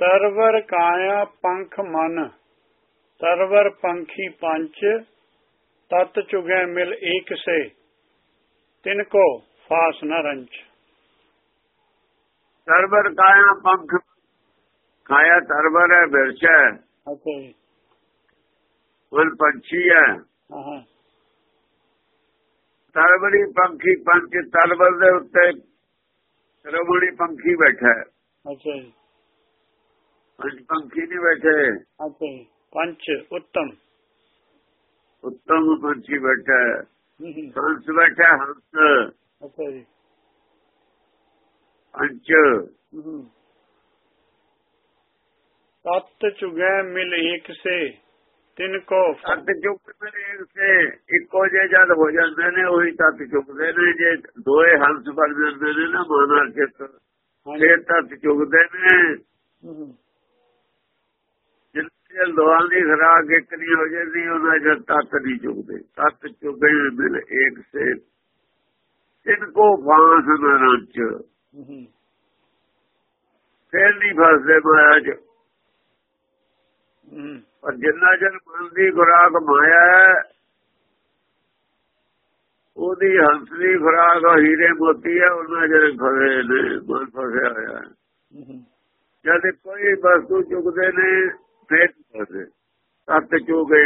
ਤਰਵਰ ਕਾਇਆ ਪੰਖ ਮਨ ਤਰਵਰ ਪੰਖੀ ਪੰਚ ਤਤ ਚੁਗੈ ਮਿਲ ਏਕ ਸੇ ਤਿਨ ਕੋ ਫਾਸ ਨ ਰੰਚ ਸਰਬਰ ਕਾਇਆ ਪੰਖ ਕਾਇਆ ਸਰਬਰ ਹੈ ਬਿਰਛ ਹੈ। ਅੱਛਾ ਜੀ। ਫੁੱਲ ਪੰਛੀ ਹੈ। ਹਾਂ ਪੰਖੀ ਪੰਚ ਤਰਬਰ ਦੇ ਉੱਤੇ ਸਰਬਰੀ ਪੰਖੀ ਬੈਠਾ ਹੈ। ਅੱਛਾ ਜੀ। ਪੰਜ ਪੰਖੀ ਨਹੀਂ ਬੈਠੇ ਅੱਛਾ ਜੀ ਪੰਚ ਉੱਤਮ ਉੱਤਮ ਪੰਛੀ ਬੈਠਾ ਹੈ ਹੂੰ, ਹੂੰ, ਹੰਸ ਬੈਠਾ ਹੈ, ਹੰਸ ਅੱਛਾ ਜੀ ਪੰਚ ਹੂੰ, ਹੂੰ। ਤਤ ਚੁਗੈ ਮਿਲ ਏਕ ਸੇ ਤਿਨ ਕੋ ਫ- ਤਤ ਚੁੱਕ ਮੇਰੇ ਸੇ ਇੱਕੋ ਜੇ ਜਦ ਹੋ ਜਾਂਦੇ ਨੇ ਉਹੀ ਤਤ ਚੁੱਕਦੇ ਨੇ ਜੇ ਦੋਏ ਹੰਸ ਬਣ ਜਾਂਦੇ ਨੇ ਨਾ ਮਾਨਾ ਚਿੱਤ ਹਾਂਜੀ ਫੇਰ ਤਤ ਚੁੱਕਦੇ ਨੇ ਜਿੱਥੇ ਦੋਹਾਂ ਦੀ ਖਰਾਕ ਇੱਕ ਨਹੀਂ ਹੋ ਜਾਂਦੀ ਉਹਨਾਂ ਜਦ ਤਤ ਨਹੀਂ ਚੁੱਕਦੇ। ਤਤ ਚੁੱਕੇ ਮਿਲ ਏਕ ਸੇ ਇਨਕੋ ਫਾਂਸ ਨਰੰਚ ਹੂੰ, ਹੂੰ, ਫੇਰ ਨਹੀਂ ਫਸਦੇ ਮਾਇਆ ਚ ਪਰ ਜਿੰਨਾ ਚਿਰ ਮਨ ਦੀ ਖੁਰਾਕ ਮਾਇਆ ਹੈ ਉਹਦੀ ਹੰਸ ਦੀ ਖੁਰਾਕ ਹੀਰੇ ਮੋਤੀ ਹੈ ਉਹਨਾਂ ਜਿਹੜੇ ਫਸੇ ਨੇ ਮਨ ਫਸਿਆ ਹੋਇਆ ਜਦ ਕੋਈ ਵਸਤੂ ਚੁੱਕਦੇ ਨੇ ਫੇਰ ਫਸੇ ਤਤ ਚੁਗੇ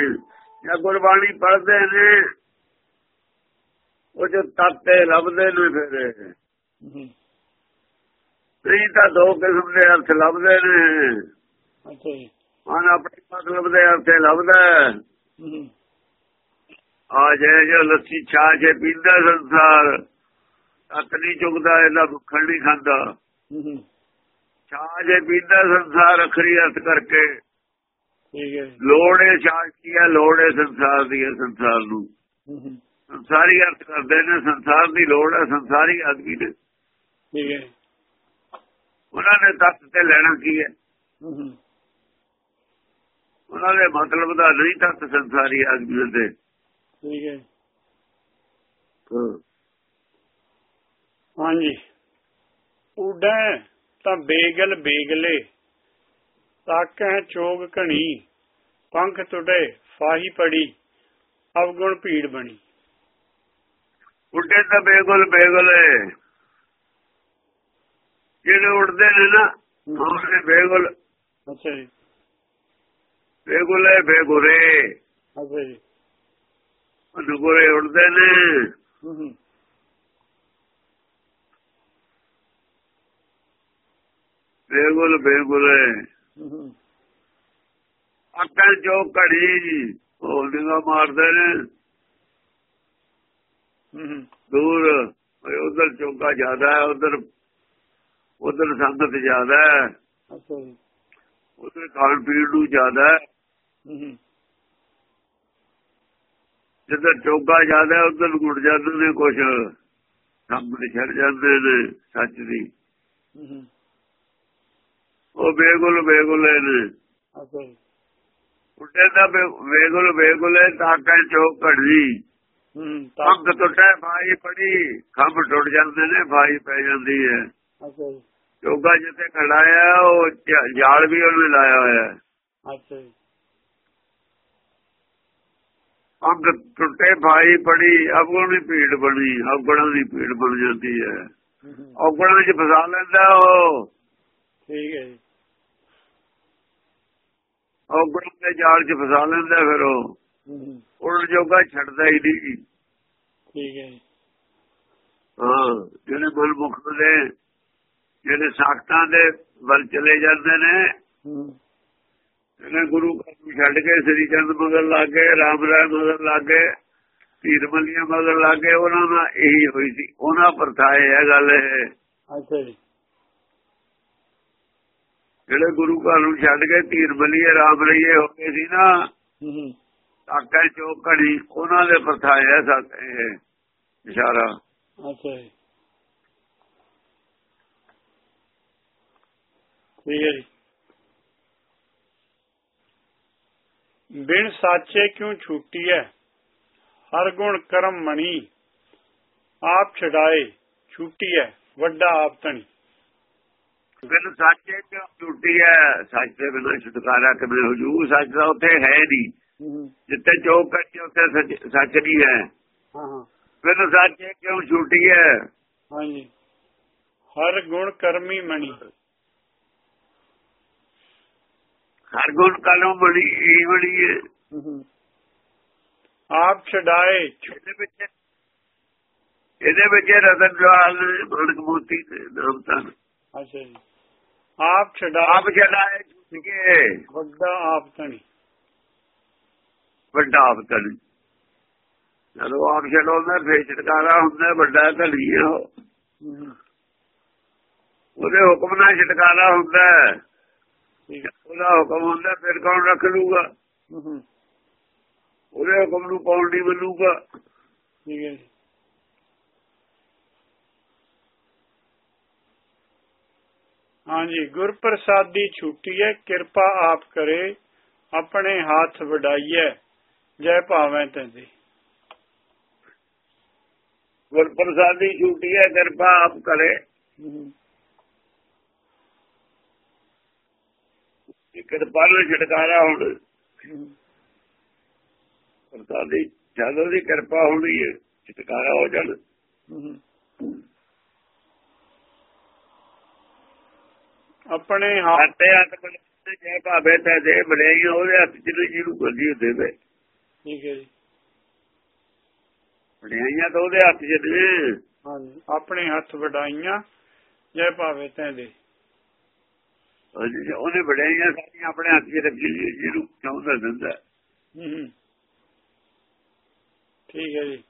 ਜਾਂ ਗੁਰਬਾਣੀ ਪੜ੍ਹਦੇ ਨੇ। ਉਹ ਜੋ ਤੱਤੇ ਲੱਭਦੇ ਨੇ ਫਿਰ ਨਹੀਂ ਤਾਂ ਦੋ ਕਿਸਮ ਦੇ ਅਰਥ ਲੱਭਦੇ ਨੇ। ਅੱਛਾ ਜੀ। ਮਨ ਆਪਣੇ ਮਤਲਬ ਦੇ ਅਰਥ ਲੱਭਦਾ। ਆ ਜੇ ਜੋ ਲੱਸੀ ਛਾ ਕੇ ਪੀਂਦਾ ਸੰਸਾਰ ਤੱਕ ਨਹੀਂ ਚੁਗਦਾ ਇਹਦਾ ਭੁੱਖਣ ਨਹੀਂ ਖਾਂਦਾ। ਛਾ ਜੇ ਪੀਂਦਾ ਸੰਸਾਰ ਅਖਰੀ ਅਰਥ ਕਰਕੇ। ਠੀਕ ਹੈ ਲੋੜ ਹੈ ਹੈ ਲੋੜ ਹੈ ਸੰਸਾਰ ਦੀ ਹੈ ਸੰਸਾਰ ਨੂੰ। ਸੰਸਾਰੀ ਅਰਥ ਕਰਦੇ ਨੇ ਸੰਸਾਰ ਦੀ ਲੋੜ ਹੈ ਸੰਸਾਰੀ ਆਦਮੀ ਨੇ ਠੀਕ ਹੈ। ਉਹਨਾਂ ਨੇ ਤੱਤ ਤੇ ਲੈਣਾ ਕੀ ਹੈ? ਉਹਨਾਂ ਦੇ ਮਤਲਬ ਦਾ ਨਹੀਂ ਤੱਤ ਸੰਸਾਰੀ ਆਦਮੀ ਦੇ। ਠੀਕ ਹਾਂ। ਹਾਂਜੀ। ਉਡੈ ਤਾਂ ਬੇਗਲ ਬੇਗਲੇ। ਤਾਕੈ ਚੋਗ ਘਣੀ ਪੰਖ ਟੁੱਟੇ ਫਾਹੀ ਪੜੀ ਅਵਗੁਣ ਭੀੜ ਬਣੀ। ਉੱਡੇ ਤਾਂ ਬੇਗੁਲ ਬੇਗੁਲੇ। ਜਿਹੜੇ ਉੱਡਦੇ ਨੇ ਨਾ ਉਹਨੇ ਬੇਗੁਲ। ਅੱਛਾ ਜੀ। ਬੇਗੁਲੇ ਬੇਗੁਰੇ। ਅੱਛਾ ਜੀ। ਨੁਗਰੇ ਉੱਡਦੇ ਨੇ। ਹੂੰ। ਬੇਗੁਲ ਬੇਗੁਲੇ। ਅੱਕਲ ਜੋ ਘੜੀ ਨਿਗਾ ਮਾਰਦੇ ਨੇ ਦੂਰ ਉਧਰ ਚੌਕਾ ਜ਼ਿਆਦਾ ਹੈ ਉਧਰ ਉਧਰ ਸੰਗਤ ਜ਼ਿਆਦਾ ਹੈ। ਉਧਰ ਖਾਣ ਪੀਣ ਨੂੰ ਜ਼ਿਆਦਾ ਹੈ। ਜਿੱਧਰ ਚੌਕਾ ਜ਼ਿਆਦਾ ਹੈ ਉਧਰ ਗੁੜ ਜਾਂਦੇ ਨੇ ਕੁਛ ਸਾਹਮਣੇ ਛੱਡ ਜਾਂਦੇ ਨੇ ਸੱਚ ਦੀ। ਉਹ ਬੇਗੁਲ ਬੇਗੁਲੇ ਨੇ ਉੱਡੇ ਦਾ ਬੇਗੁਲ ਬੇਗੁਲੇ ਤਾਕਾਂ ਚੌਕ ਘੜੀ ਪੰਗ ਟੁੱਟੇ ਭਾਈ ਪੜੀ ਖੰਭ ਟੁੱਟ ਜਾਂਦੇ ਨੇ ਭਾਈ ਪੈ ਜਾਂਦੀ ਹੈ। ਅੱਛਾ ਜੀ। ਚੋਗਾ ਜਿੱਥੇ ਖੜਾਇਆ ਉਹ ਜ- ਜਾਲ ਵੀ ਉਹਨੇ ਲਾਇਆ ਹੋਇਆ ਹੈ। ਅੱਛਾ ਜੀ। ਅੰਗ ਟੁੱਟੇ ਭਾਈ ਪੜੀ ਅਵਗੁਣ ਦੀ ਭੀੜ ਬਣੀ ਅਵਗੁਣਾਂ ਦੀ ਭੀੜ ਬਣ ਜਾਂਦੀ ਹੈ। ਅਵਗੁਣਾਂ 'ਚ ਫਸਾ ਲੈਂਦਾ ਉਹ। ਠੀਕ ਹੈ ਅਵਗੁਣਾਂ ਦੇ ਜਾਲ 'ਚ ਫਸਾ ਲੈਂਦਾ ਫਿਰ ਉਹ। ਹੂੰ, ਹੂੰ। ਉਲਟ ਜੋਗਾ ਛੱਡਦਾ ਹੀ ਨਹੀਂ। ਠੀਕ ਹੈ ਹਾਂ ਜਿਹੜੇ ਗੁਰਮੁਖ ਦੇ ਜਿਹੜੇ ਸਾਖਤਾਂ ਦੇ ਵੱਲ ਚਲੇ ਜਾਂਦੇ ਨੇ ਹੂੰ। ਜਿਹੜੇ ਗੁਰੂ ਘਰ ਨੂੰ ਛੱਡ ਕੇ ਸ੍ਰੀ ਚੰਦ ਮਗਰ ਲੱਗੇ ਰਾਮ ਰਾਏ ਮਗਰ ਲੱਗੇ ਧੀਰ ਮੱਲੀਆਂ ਮਗਰ ਲੱਗੇ ਉਹਨਾਂ ਦਾ ਇਹੀ ਹੋਈ ਸੀ। ਉਹਨਾਂ ਪਰਥਾਏ ਹੈ ਗੱਲ ਇਹ। ਅੱਛਾ ਜੀ। ਜਿਹੜੇ ਗੁਰੂ ਘਰ ਨੂੰ ਛੱਡ ਕੇ ਧੀਰ ਮੱਲੀਏ ਰਾਮ ਰਈਏ ਹੋ ਗਏ ਸੀ ਨਾ ਤਾਕਾ ਚੋਕੜੀ ਉਹਨਾਂ ਦੇ ਪਰਥਾਏ ਹੈ ਸਤ ਇਸ਼ਾਰਾ। ਅੱਛਾ ਠੀਕ ਹੈ ਜੀ। ਬਿਨ ਸਾਚੇ ਕਿਉ ਛੁੱਟੀ ਹੈ ਹਰ ਗੁਣ ਕਰਮ ਮਣੀ ਆਪ ਛਡਾਏ ਛੁੱਟੀ ਹੈ ਵੱਡਾ ਆਪ ਤਣੀ ਮੈਨੂੰ ਸੱਚੇ ਤੇ ਝੂਠੀ ਹੈ ਸੱਚ ਦੇ ਬਿਨਾਂ ਛੁਟਕਾਰਾ ਕਿਵੇਂ ਹੋ ਜੂ ਸੱਚ ਦਾ ਉੱਥੇ ਹੈ ਨਹੀਂ। ਜਿੱਥੇ ਚੌਕ ਕੱਚੇ ਉੱਥੇ ਸੱਚ- ਨਹੀਂ ਹੈ। ਹਾਂ ਹਾਂ। ਮੈਨੂੰ ਸੱਚੇ ਕਿਉਂ ਝੂਠੀ ਹੈ? ਹਾਂਜੀ। ਹਰ ਗੁਣ ਕਰਮੀ ਮਣੀ। ਹਰ ਗੁਣ ਕਲਮ ਬੜੀ ਬੜੀ ਆਪ ਛਡਾਏ। ਇਹਦੇ ਵਿੱਚ ਇਹਦੇ ਵਿੱਚ ਰਤਨ ਜਵਾਲ ਨੇ ਨਾਮ ਤਾਂ ਅੱਛਾ ਜੀ। ਆਪ ਛਡਾ। ਆਪ ਜਲਾਏ ਝੂਠ ਕੇ ਵੱਡਾ ਆਪ ਧਣੀ। ਵੱਡਾ ਆਪਤਨ ਜਦੋਂ ਆਪ ਛਡਾਉਂਦਾ ਫੇਰ ਛਟਕਾਰਾ ਹੁੰਦਾ ਵੱਡਾ ਹੂੰ ਉਹਦੇ ਹੁਕਮ ਨਾਲ ਛਟਕਾਰਾ ਹੁੰਦਾ ਹੈ। ਠੀਕ। ਹੈ ਉਹਦਾ ਹੁਕਮ ਹੁੰਦਾ ਫਿਰ ਕੌਣ ਰੱਖ ਲੂਗਾ? ਉਹਦੇ ਹੁਕਮ ਨੂੰ ਕੌਣ ਨਹੀਂ ਮੰਨੂਗਾ ਠੀਕ ਹੈ ਹਾਂਜੀ ਗੁਰ ਪ੍ਰਸਾਦੀ ਛੁੱਟੀ ਹੈ ਕਿਰਪਾ ਆਪ ਕਰੇ ਆਪਣੇ ਹੱਥ ਵਡਾਈਐ ਜੈ ਭਾਵੇਂ ਤੈਂਦੀ ਗੁਰ ਪ੍ਰਸਾਦੀ ਛੂਟੀ ਹੈ ਕਿਰਪਾ ਆਪ ਕਰੇ। ਕਿਰਪਾ ਨਾਲ ਛਟਕਾਰਾ ਹੁਣ। ਪ੍ਰਸਾਦੀ ਜਦੋਂ ਦੀ ਕਿਰਪਾ ਹੋਣੀ ਹੈ ਛਟਕਾਰਾ ਹੋ ਜਾਣ। ਆਪਣੇ ਹੱਥ ਹੱਥੇ ਹੱਥ ਬਲੇ ਜੈ ਭਾਵੇ ਤੇ ਦੇ ਬੜਾਈ ਉਹਦੇ ਹੱਥ ਜਿਹਨੂੰ ਗੋਲੀ ਦੇਵੇ ਠੀਕ ਹੈ ਜੀ। ਬੜਾਈਆਂ ਤਾਂ ਉਹਦੇ ਹੱਥ ਚ ਨੇ। ਹਾਂਜੀ। ਆਪਣੇ ਹੱਥ ਵਡਾਈਆਂ ਜੈ ਭਾਵੇਂ ਤੈਂਦੀ ਹਾਂਜੀ, ਉਹਨੇ ਬੜਾਈਆਂ ਸਾਰੀਆਂ ਆਪਣੇ ਹੱਥ ਚ ਰੱਖੀ ਜਿਹਨੂੰ ਚਾਹੁੰਦਾ ਦਿੰਦਾ। ਹੂੰ। ਠੀਕ ਹੈ ਜੀ।